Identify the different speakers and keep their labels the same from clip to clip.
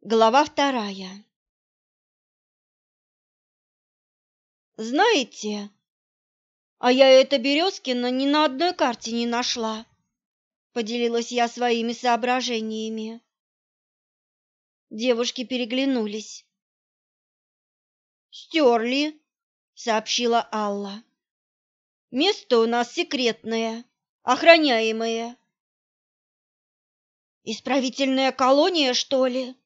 Speaker 1: Глава вторая. Знаете, а я это Березкина ни на одной карте не нашла, поделилась я своими соображениями. Девушки переглянулись. «Стерли», — сообщила Алла. «Место у нас секретное, охраняемое». «Исправительная колония, что ли?»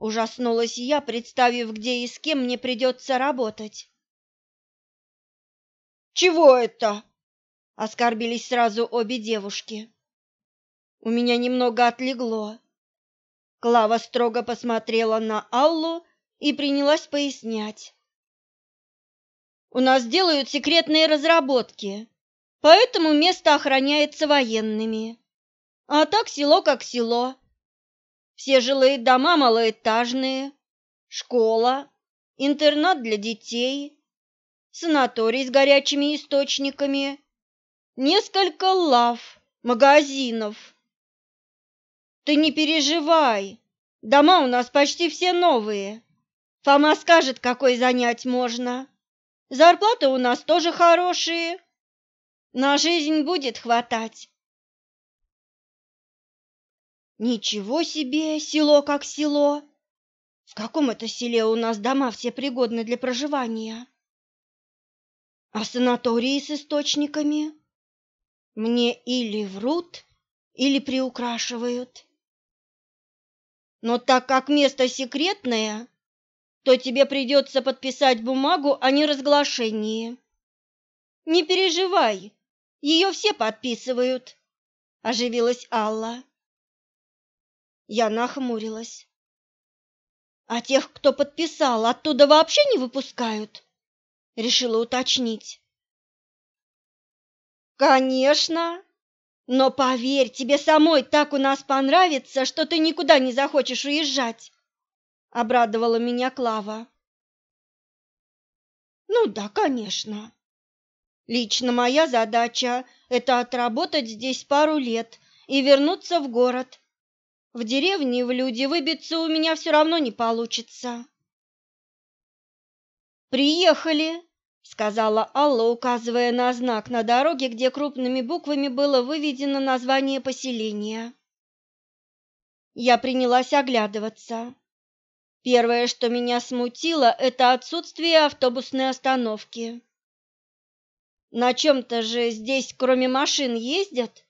Speaker 1: Ужаснулась я, представив, где и с кем мне придется работать. «Чего это?» — оскорбились сразу обе девушки. У меня немного отлегло. Клава строго посмотрела на Аллу и принялась пояснять. «У нас делают секретные разработки, поэтому место охраняется военными. А так село как село. Все жилые дома малоэтажные, школа, интернат для детей, санаторий с горячими источниками, несколько лав, магазинов. Ты не переживай, дома у нас почти все новые. Фома скажет, какой занять можно. Зарплаты у нас тоже хорошие. На жизнь будет хватать. Ничего себе, село как село. В каком это селе у нас дома все пригодны для проживания? А санатории с источниками? Мне или врут, или приукрашивают. Но так как место секретное, то тебе придется подписать бумагу о неразглашении. Не переживай, ее все подписывают, оживилась Алла. Я нахмурилась. А тех, кто подписал, оттуда вообще не выпускают? Решила уточнить. Конечно. Но поверь, тебе самой так у нас понравится, что ты никуда не захочешь уезжать, обрадовала меня Клава. Ну да, конечно. Лично моя задача это отработать здесь пару лет и вернуться в город, в деревне в люди выбиться у меня все равно не получится. Приехали, сказала Алла, указывая на знак на дороге, где крупными буквами было выведено название поселения. Я принялась оглядываться. Первое, что меня смутило, это отсутствие автобусной остановки. На чем-то же здесь, кроме машин, ездят?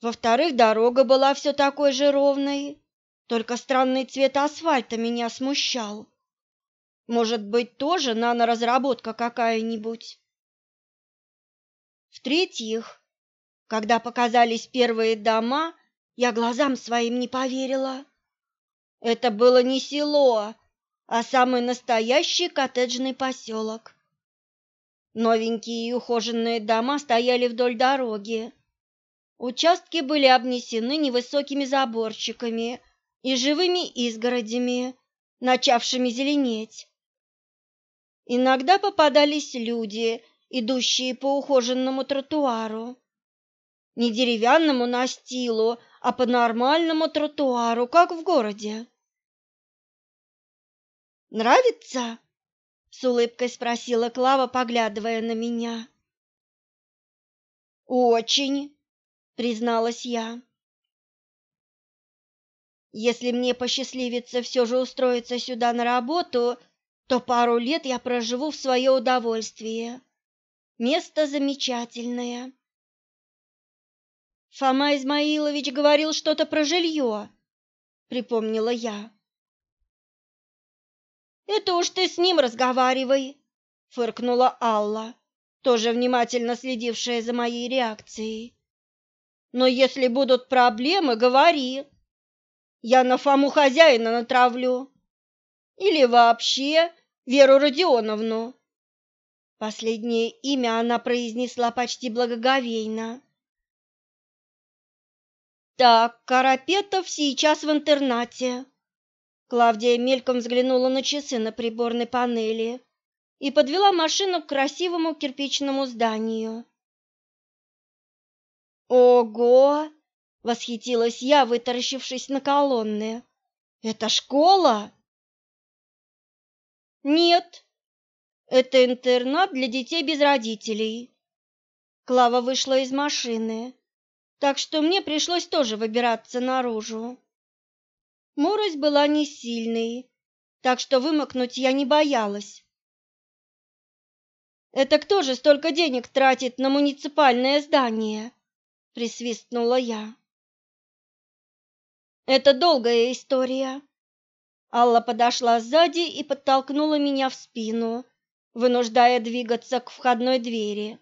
Speaker 1: Во-вторых, дорога была все такой же ровной, только странный цвет асфальта меня смущал. Может быть, тоже наноразработка какая-нибудь. В-третьих, когда показались первые дома, я глазам своим не поверила. Это было не село, а самый настоящий коттеджный поселок. Новенькие и ухоженные дома стояли вдоль дороги, Участки были обнесены невысокими заборчиками и живыми изгородями, начавшими зеленеть. Иногда попадались люди, идущие по ухоженному тротуару. Не деревянному настилу, а по нормальному тротуару, как в городе. «Нравится?» — с улыбкой спросила Клава, поглядывая на меня. «Очень!» Призналась я. Если мне посчастливится все же устроиться сюда на работу, то пару лет я проживу в свое удовольствие. Место замечательное. Фома Измаилович говорил что-то про жилье, припомнила я. Это уж ты с ним разговаривай, фыркнула Алла, тоже внимательно следившая за моей реакцией. Но если будут проблемы, говори. Я на Фому хозяина натравлю. Или вообще Веру Родионовну. Последнее имя она произнесла почти благоговейно. Так, Карапетов сейчас в интернате. Клавдия мельком взглянула на часы на приборной панели и подвела машину к красивому кирпичному зданию. Ого! Восхитилась я, вытаращившись на колонны. Это школа? Нет, это интернат для детей без родителей. Клава вышла из машины, так что мне пришлось тоже выбираться наружу. Морось была не сильной, так что вымокнуть я не боялась. Это кто же столько денег тратит на муниципальное здание? Присвистнула я. Это долгая история. Алла подошла сзади и подтолкнула меня в спину, вынуждая двигаться к входной двери.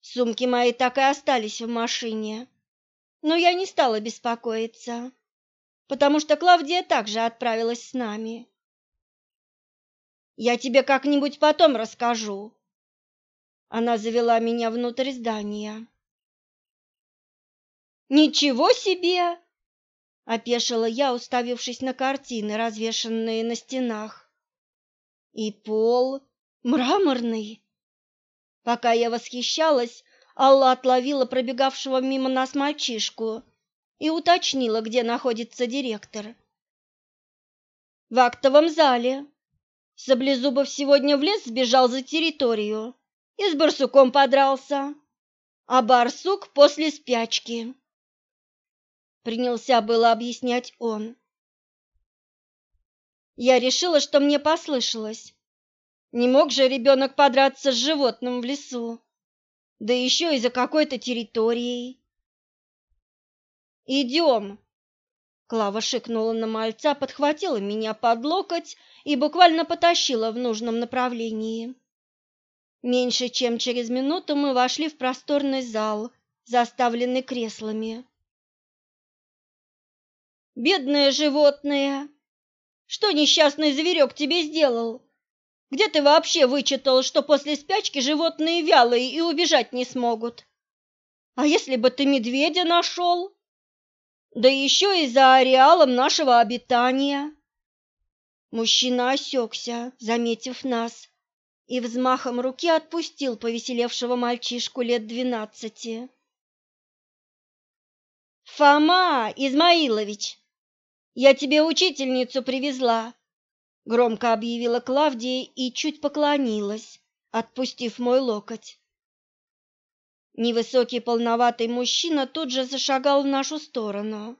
Speaker 1: Сумки мои так и остались в машине, но я не стала беспокоиться, потому что Клавдия также отправилась с нами. Я тебе как-нибудь потом расскажу. Она завела меня внутрь здания. Ничего себе, опешила я, уставившись на картины, развешанные на стенах. И пол мраморный. Пока я восхищалась, Алла отловила пробегавшего мимо нас мальчишку и уточнила, где находится директор. В актовом зале. Саблезубов сегодня в лес сбежал за территорию и с барсуком подрался, а барсук после спячки принялся было объяснять он. Я решила, что мне послышалось. Не мог же ребенок подраться с животным в лесу, да еще и за какой-то территорией. «Идем!» Клава шикнула на мальца, подхватила меня под локоть и буквально потащила в нужном направлении. Меньше чем через минуту мы вошли в просторный зал, заставленный креслами. Бедное животное! Что несчастный зверек тебе сделал? Где ты вообще вычитал, что после спячки животные вялые и убежать не смогут? А если бы ты медведя нашел? Да еще и за ареалом нашего обитания. Мужчина осекся, заметив нас, и взмахом руки отпустил повеселевшего мальчишку лет двенадцати. «Фома Измаилович, я тебе учительницу привезла, громко объявила Клавдия и чуть поклонилась, отпустив мой локоть. Невысокий полноватый мужчина тут же зашагал в нашу сторону.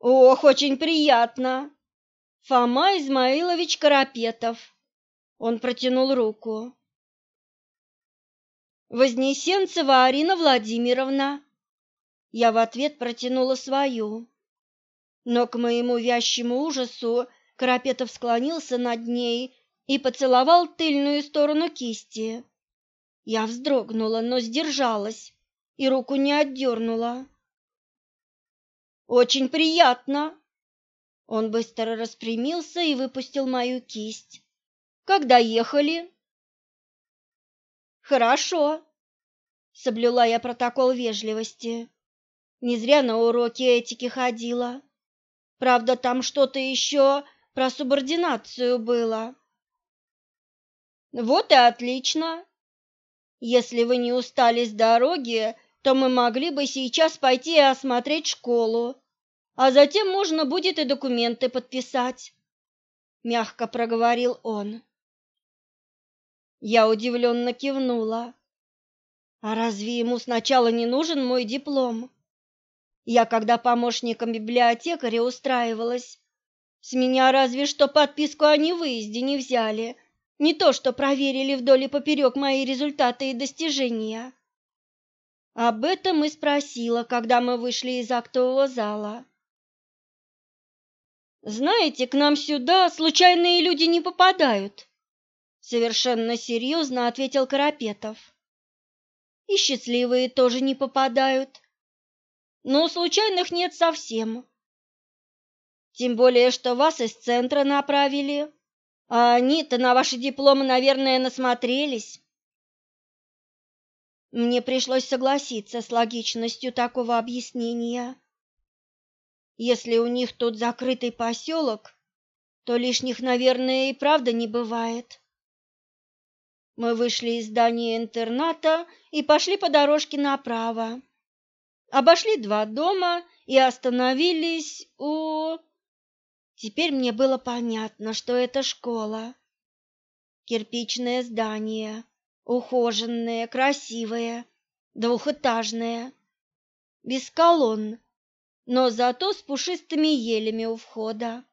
Speaker 1: Ох, очень приятно. Фома Измаилович Карапетов. Он протянул руку. Вознесенцева Арина Владимировна. Я в ответ протянула свою. Но к моему вящему ужасу Карапетов склонился над ней и поцеловал тыльную сторону кисти. Я вздрогнула, но сдержалась и руку не отдернула. «Очень приятно!» Он быстро распрямился и выпустил мою кисть. «Когда ехали?» «Хорошо», — соблюла я протокол вежливости. Не зря на уроки этики ходила. Правда, там что-то еще про субординацию было. Вот и отлично. Если вы не устали с дороги, то мы могли бы сейчас пойти и осмотреть школу, а затем можно будет и документы подписать, мягко проговорил он. Я удивленно кивнула. А разве ему сначала не нужен мой диплом? Я, когда помощником библиотекаря устраивалась, с меня разве что подписку о невыезде не взяли, не то что проверили вдоль и поперек мои результаты и достижения. Об этом и спросила, когда мы вышли из актового зала. Знаете, к нам сюда случайные люди не попадают, совершенно серьезно ответил Карапетов. И счастливые тоже не попадают но случайных нет совсем. Тем более, что вас из центра направили, а они-то на ваши дипломы, наверное, насмотрелись. Мне пришлось согласиться с логичностью такого объяснения. Если у них тут закрытый поселок, то лишних, наверное, и правда не бывает. Мы вышли из здания интерната и пошли по дорожке направо. Обошли два дома и остановились у... Теперь мне было понятно, что это школа. Кирпичное здание, ухоженное, красивое, двухэтажное, без колонн, но зато с пушистыми елями у входа.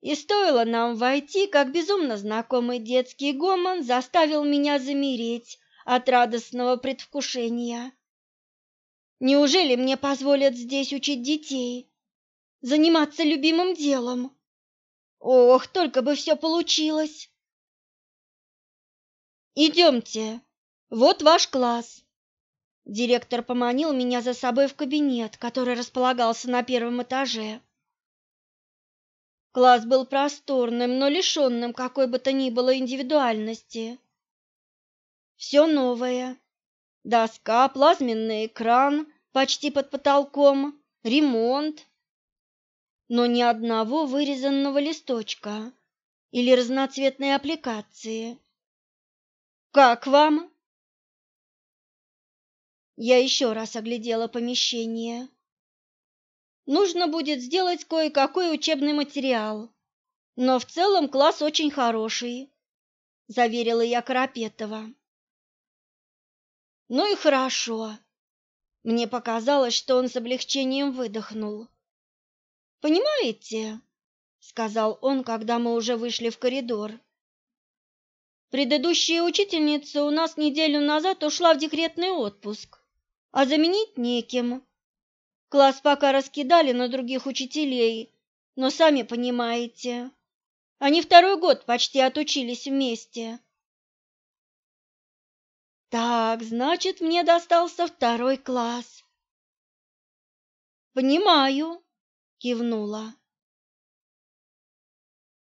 Speaker 1: И стоило нам войти, как безумно знакомый детский гомон заставил меня замереть от радостного предвкушения. Неужели мне позволят здесь учить детей, заниматься любимым делом? Ох, только бы все получилось! Идемте, вот ваш класс. Директор поманил меня за собой в кабинет, который располагался на первом этаже. Класс был просторным, но лишенным какой бы то ни было индивидуальности. Все новое. Доска, плазменный экран почти под потолком, ремонт. Но ни одного вырезанного листочка или разноцветной аппликации. «Как вам?» Я еще раз оглядела помещение нужно будет сделать кое-какой учебный материал. Но в целом класс очень хороший, заверила я Карапетова. Ну и хорошо. Мне показалось, что он с облегчением выдохнул. Понимаете, сказал он, когда мы уже вышли в коридор. Предыдущая учительница у нас неделю назад ушла в декретный отпуск, а заменить неким. Класс пока раскидали на других учителей, но сами понимаете, они второй год почти отучились вместе. Так, значит, мне достался второй класс. Понимаю, кивнула.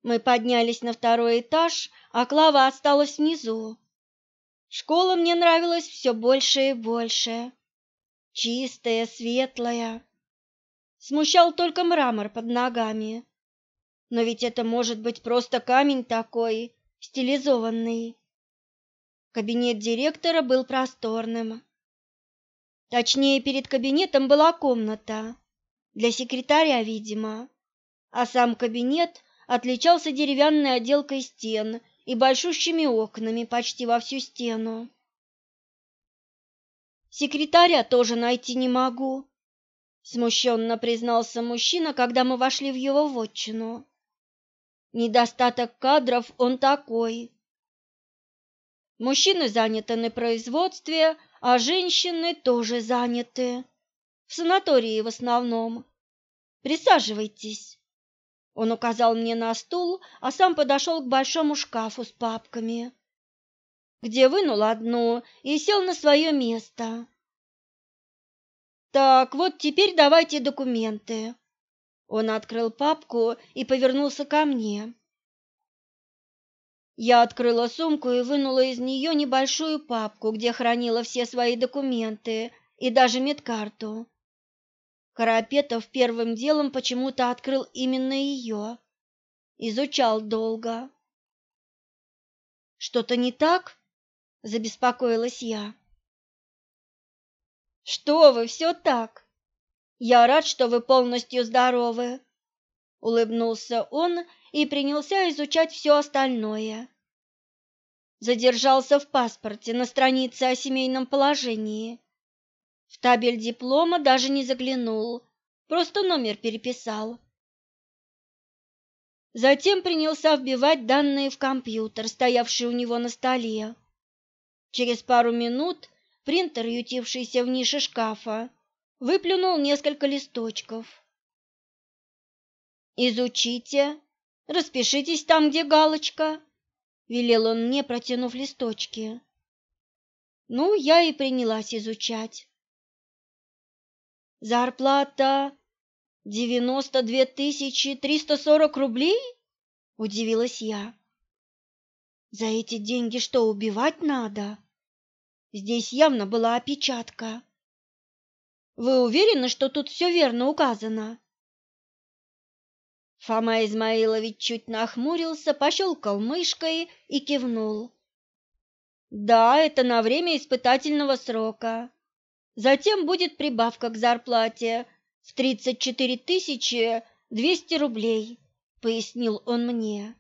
Speaker 1: Мы поднялись на второй этаж, а Клава осталась внизу. Школа мне нравилась все больше и больше чистая, светлая. Смущал только мрамор под ногами. Но ведь это может быть просто камень такой, стилизованный. Кабинет директора был просторным. Точнее, перед кабинетом была комната, для секретаря, видимо, а сам кабинет отличался деревянной отделкой стен и большущими окнами почти во всю стену. Секретаря тоже найти не могу, смущенно признался мужчина, когда мы вошли в его вотчину. Недостаток кадров он такой. Мужчины заняты на производстве, а женщины тоже заняты. В санатории в основном. Присаживайтесь. Он указал мне на стул, а сам подошел к большому шкафу с папками где вынул одну и сел на свое место. Так, вот теперь давайте документы. Он открыл папку и повернулся ко мне. Я открыла сумку и вынула из нее небольшую папку, где хранила все свои документы и даже медкарту. Карапетов первым делом почему-то открыл именно ее. Изучал долго. Что-то не так? забеспокоилась я. Что вы, все так. Я рад, что вы полностью здоровы, улыбнулся он и принялся изучать все остальное. Задержался в паспорте на странице о семейном положении. В табель диплома даже не заглянул, просто номер переписал. Затем принялся вбивать данные в компьютер, стоявший у него на столе. Через пару минут принтер, ютившийся в нише шкафа, выплюнул несколько листочков. «Изучите, распишитесь там, где галочка», — велел он мне, протянув листочки. Ну, я и принялась изучать. «Зарплата девяносто две тысячи триста сорок рублей?» — удивилась я. «За эти деньги что, убивать надо?» Здесь явно была опечатка. Вы уверены, что тут все верно указано? Фома Измаилович чуть нахмурился, пощелкал мышкой и кивнул. Да, это на время испытательного срока. Затем будет прибавка к зарплате в 34 тысячи 200 рублей, пояснил он мне.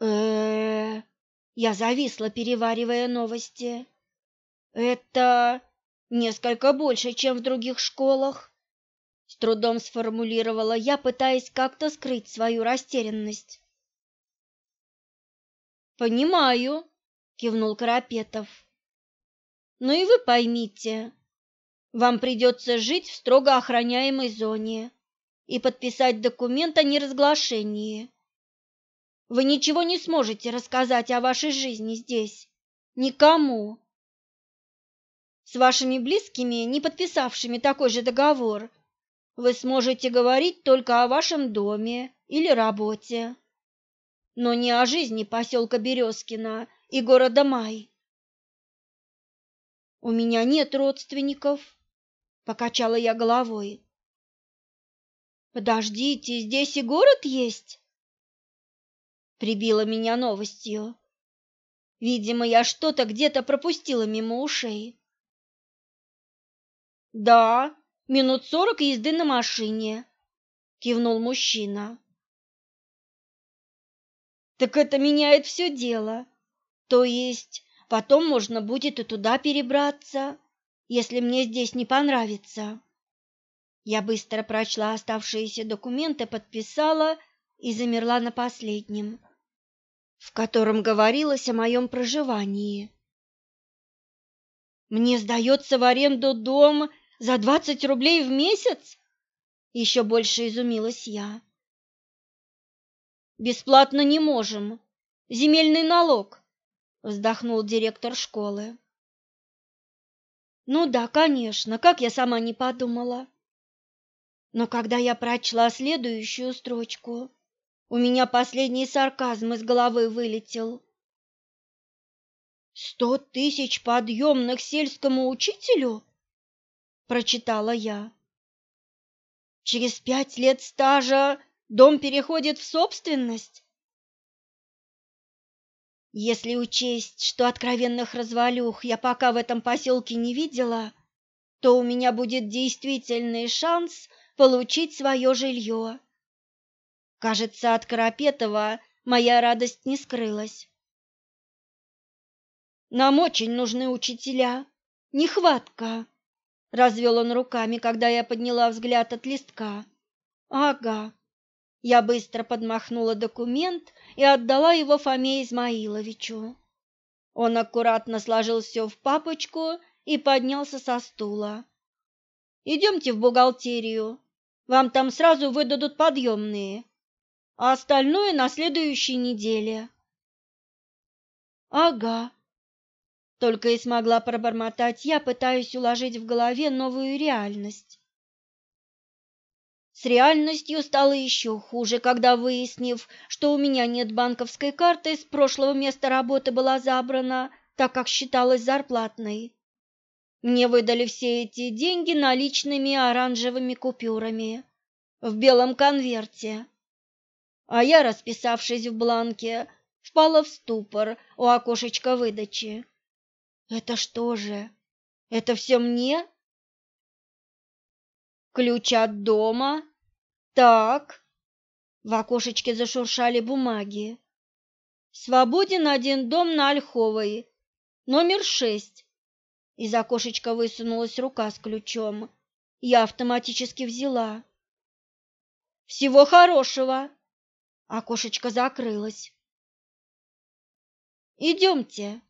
Speaker 1: Э, -э, -э я зависла, переваривая новости. Это несколько больше, чем в других школах. С трудом сформулировала я, пытаясь как-то скрыть свою растерянность. Понимаю, кивнул Карапетов. Но и вы поймите, вам придется жить в строго охраняемой зоне и подписать документ о неразглашении. Вы ничего не сможете рассказать о вашей жизни здесь никому. С вашими близкими, не подписавшими такой же договор, вы сможете говорить только о вашем доме или работе, но не о жизни поселка Березкино и города Май. У меня нет родственников, покачала я головой. Подождите, здесь и город есть? Прибила меня новостью. Видимо, я что-то где-то пропустила мимо ушей. Да, минут сорок езды на машине, кивнул мужчина. Так это меняет все дело. То есть Потом можно будет и туда перебраться, если мне здесь не понравится. Я быстро прочла оставшиеся документы, подписала и замерла на последнем, в котором говорилось о моем проживании. Мне сдается в аренду дом за двадцать рублей в месяц? Еще больше изумилась я. Бесплатно не можем. Земельный налог вздохнул директор школы. Ну да, конечно, как я сама не подумала. Но когда я прочла следующую строчку, у меня последний сарказм из головы вылетел. «Сто тысяч подъемных сельскому учителю?» – прочитала я. «Через пять лет стажа дом переходит в собственность?» Если учесть, что откровенных развалюх я пока в этом поселке не видела, то у меня будет действительный шанс получить свое жилье. Кажется, от Карапетова моя радость не скрылась. Нам очень нужны учителя. Нехватка. Развел он руками, когда я подняла взгляд от листка. Ага. Я быстро подмахнула документ и отдала его Фоме Измаиловичу. Он аккуратно сложил все в папочку и поднялся со стула. «Идемте в бухгалтерию, вам там сразу выдадут подъемные, а остальное на следующей неделе». «Ага», — только и смогла пробормотать я, пытаясь уложить в голове новую реальность. С реальностью стало еще хуже, когда, выяснив, что у меня нет банковской карты, с прошлого места работы была забрана, так как считалась зарплатной. Мне выдали все эти деньги наличными оранжевыми купюрами в белом конверте. А я, расписавшись в бланке, впала в ступор у окошечка выдачи. Это что же? Это все мне? Ключ от дома? Так. В окошечке зашуршали бумаги. Свободен один дом на Ольховой, номер шесть. Из окошечка высунулась рука с ключом. Я автоматически взяла. Всего хорошего. Окошечко закрылось. Идемте.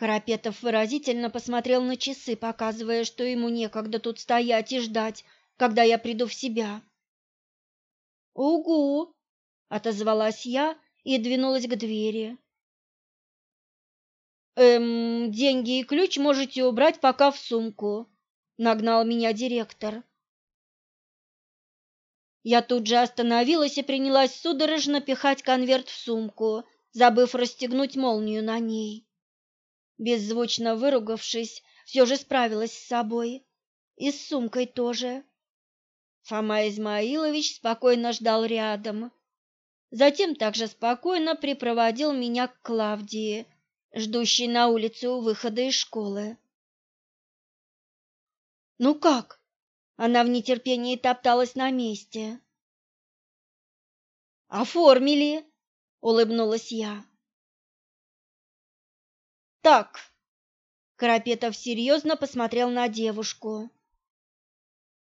Speaker 1: Карапетов выразительно посмотрел на часы, показывая, что ему некогда тут стоять и ждать, когда я приду в себя. «Угу!» — отозвалась я и двинулась к двери. «Эм, деньги и ключ можете убрать пока в сумку», — нагнал меня директор. Я тут же остановилась и принялась судорожно пихать конверт в сумку, забыв расстегнуть молнию на ней. Беззвучно выругавшись, все же справилась с собой. И с сумкой тоже. Фома Измаилович спокойно ждал рядом. Затем также спокойно припроводил меня к Клавдии, ждущей на улице у выхода из школы. Ну как? Она в нетерпении топталась на месте. Оформили, улыбнулась я. Так. Карапетов серьезно посмотрел на девушку.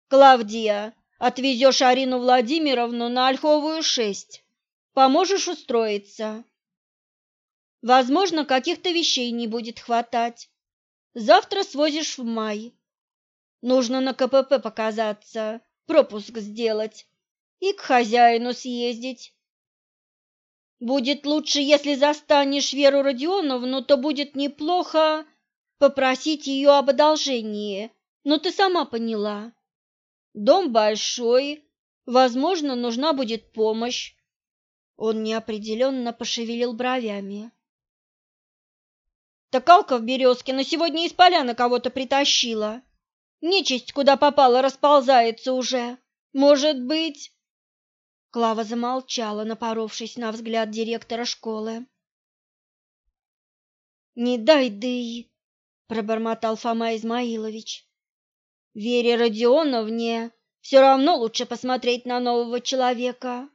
Speaker 1: Клавдия, отвезешь Арину Владимировну на Ольховую 6. Поможешь устроиться. Возможно, каких-то вещей не будет хватать. Завтра свозишь в май. Нужно на КПП показаться, пропуск сделать и к хозяину съездить. Будет лучше, если застанешь Веру Родионовну, то будет неплохо попросить ее об одолжении. Но ты сама поняла. Дом большой, возможно, нужна будет помощь. Он неопределенно пошевелил бровями. Так Алка в березке на сегодня из поляны кого-то притащила. Нечисть, куда попала, расползается уже. Может быть...» Клава замолчала, напоровшись на взгляд директора школы. «Не дай дый!» — пробормотал Фома Измаилович. «Вере Родионовне все равно лучше посмотреть на нового человека».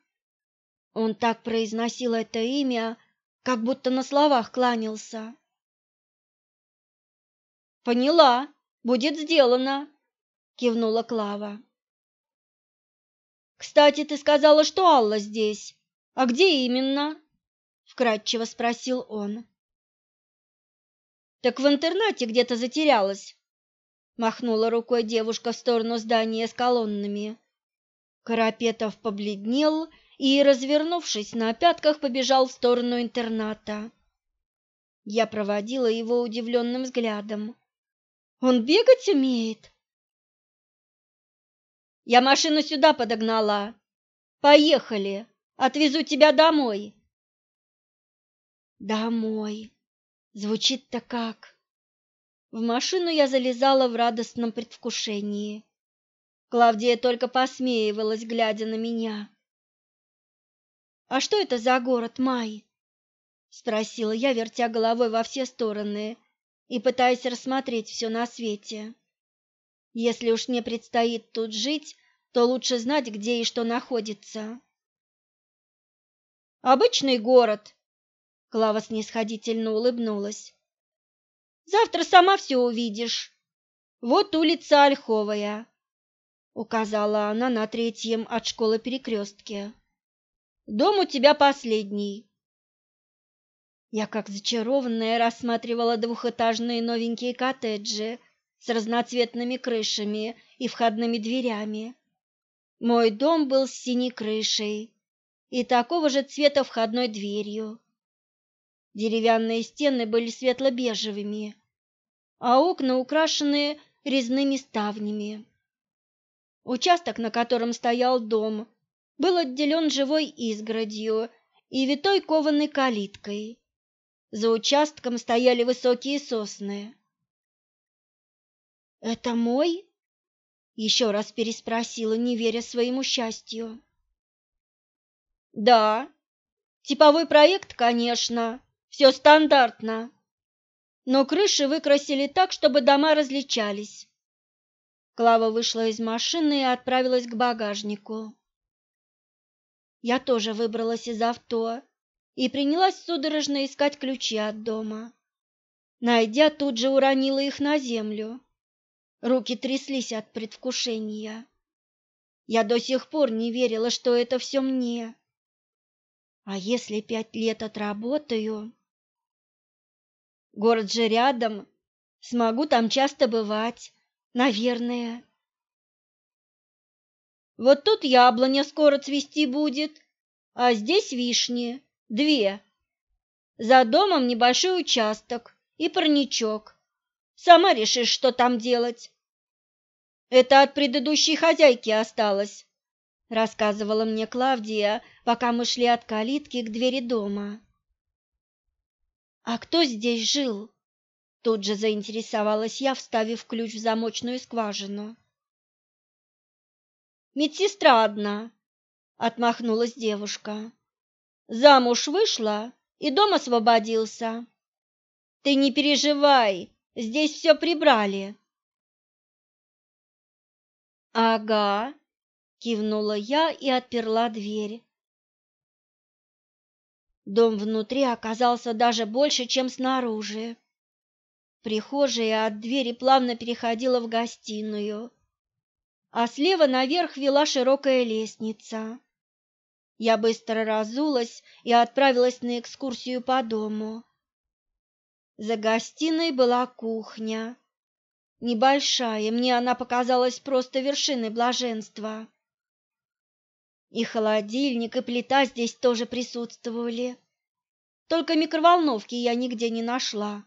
Speaker 1: Он так произносил это имя, как будто на словах кланялся. Поняла, будет сделано, кивнула Клава. Кстати, ты сказала, что Алла здесь. А где именно? вкратчиво спросил он. Так в интернате где-то затерялась. Махнула рукой девушка в сторону здания с колоннами. Карапетов побледнел и, развернувшись на пятках, побежал в сторону интерната. Я проводила его удивленным взглядом. Он бегать умеет? Я машину сюда подогнала. Поехали, отвезу тебя домой. Домой. Звучит-то как. В машину я залезала в радостном предвкушении. Клавдия только посмеивалась, глядя на меня. «А что это за город, Май?» — спросила я, вертя головой во все стороны и пытаясь рассмотреть все на свете. Если уж мне предстоит тут жить, то лучше знать, где и что находится. Обычный город, Клава снисходительно улыбнулась. Завтра сама все увидишь. Вот улица Ольховая, указала она на третьем от школы перекрестке. Дом у тебя последний. Я как зачарованная рассматривала двухэтажные новенькие коттеджи с разноцветными крышами и входными дверями. Мой дом был с синей крышей и такого же цвета входной дверью. Деревянные стены были светло-бежевыми, а окна украшены резными ставнями. Участок, на котором стоял дом, был отделен живой изгородью и витой кованой калиткой. За участком стояли высокие сосны. «Это мой?» — еще раз переспросила, не веря своему счастью. «Да, типовой проект, конечно, все стандартно, но крыши выкрасили так, чтобы дома различались». Клава вышла из машины и отправилась к багажнику. Я тоже выбралась из авто и принялась судорожно искать ключи от дома. Найдя, тут же уронила их на землю. Руки тряслись от предвкушения. Я до сих пор не верила, что это все мне. А если пять лет отработаю? Город же рядом, смогу там часто бывать, наверное. Вот тут яблоня скоро цвести будет, а здесь вишни. Две. За домом небольшой участок и парничок. Сама решишь, что там делать. Это от предыдущей хозяйки осталось, рассказывала мне Клавдия, пока мы шли от калитки к двери дома. А кто здесь жил? Тут же заинтересовалась я, вставив ключ в замочную скважину. Медсестра одна, отмахнулась девушка. Замуж вышла, и дом освободился. Ты не переживай, здесь все прибрали. Ага, кивнула я и отперла дверь. Дом внутри оказался даже больше, чем снаружи. Прихожая от двери плавно переходила в гостиную, а слева наверх вела широкая лестница. Я быстро разулась и отправилась на экскурсию по дому. За гостиной была кухня. Небольшая, мне она показалась просто вершиной блаженства. И холодильник, и плита здесь тоже присутствовали. Только микроволновки я нигде не нашла.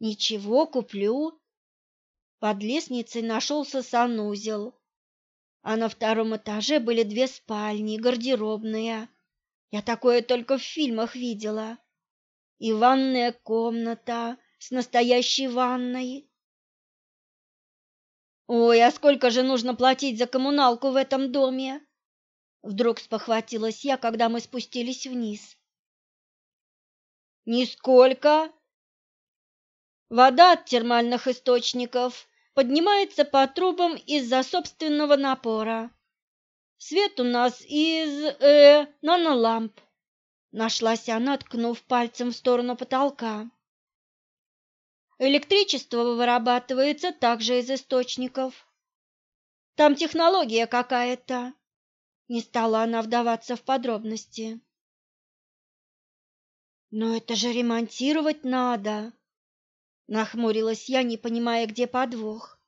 Speaker 1: Ничего, куплю. Под лестницей нашелся санузел, а на втором этаже были две спальни, гардеробная. Я такое только в фильмах видела. И ванная комната с настоящей ванной. Ой, а сколько же нужно платить за коммуналку в этом доме? Вдруг спохватилась я, когда мы спустились вниз. Нисколько. Вода от термальных источников поднимается по трубам из-за собственного напора. Свет у нас из э, наноламп. Нашлась она, ткнув пальцем в сторону потолка. Электричество вырабатывается также из источников. Там технология какая-то. Не стала она вдаваться в подробности. Но это же ремонтировать надо, нахмурилась я, не понимая, где подвох.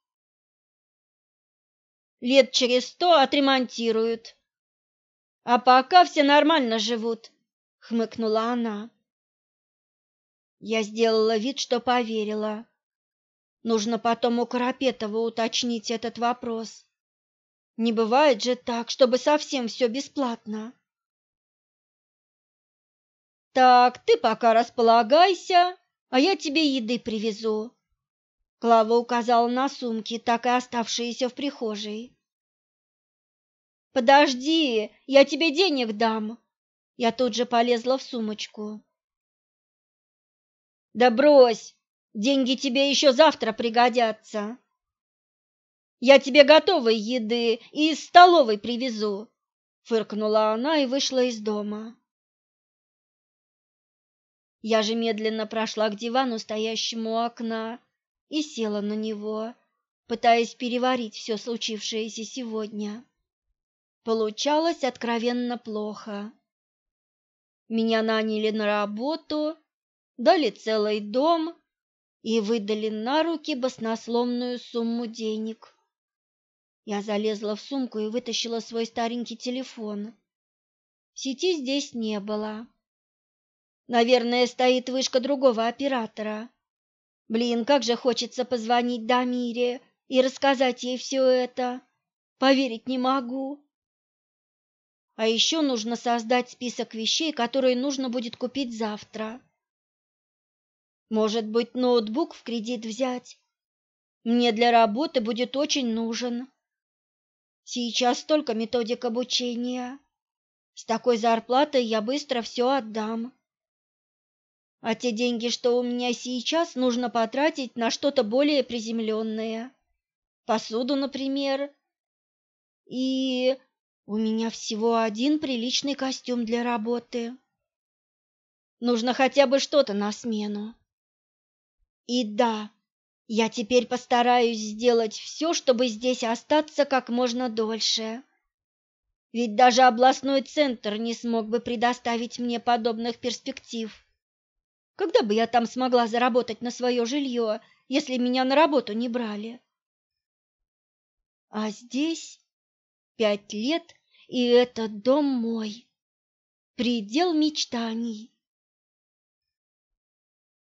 Speaker 1: Лет через сто отремонтируют. А пока все нормально живут, хмыкнула она. Я сделала вид, что поверила. Нужно потом у Карапетова уточнить этот вопрос. Не бывает же так, чтобы совсем все бесплатно. Так, ты пока располагайся, а я тебе еды привезу. Клава указала на сумки, так и оставшиеся в прихожей. Подожди, я тебе денег дам. Я тут же полезла в сумочку. Да брось, деньги тебе еще завтра пригодятся. Я тебе готовой еды и из столовой привезу, фыркнула она и вышла из дома. Я же медленно прошла к дивану, стоящему у окна, и села на него, пытаясь переварить все случившееся сегодня. Получалось откровенно плохо. Меня наняли на работу, дали целый дом и выдали на руки баснословную сумму денег. Я залезла в сумку и вытащила свой старенький телефон. Сети здесь не было. Наверное, стоит вышка другого оператора. Блин, как же хочется позвонить Дамире и рассказать ей все это. Поверить не могу. А еще нужно создать список вещей, которые нужно будет купить завтра. Может быть, ноутбук в кредит взять? Мне для работы будет очень нужен. Сейчас только методик обучения. С такой зарплатой я быстро все отдам. А те деньги, что у меня сейчас, нужно потратить на что-то более приземленное. Посуду, например. И у меня всего один приличный костюм для работы. Нужно хотя бы что-то на смену. И да, я теперь постараюсь сделать все, чтобы здесь остаться как можно дольше. Ведь даже областной центр не смог бы предоставить мне подобных перспектив. Когда бы я там смогла заработать на свое жилье, если меня на работу не брали? А здесь пять лет, и этот дом мой. Предел мечтаний.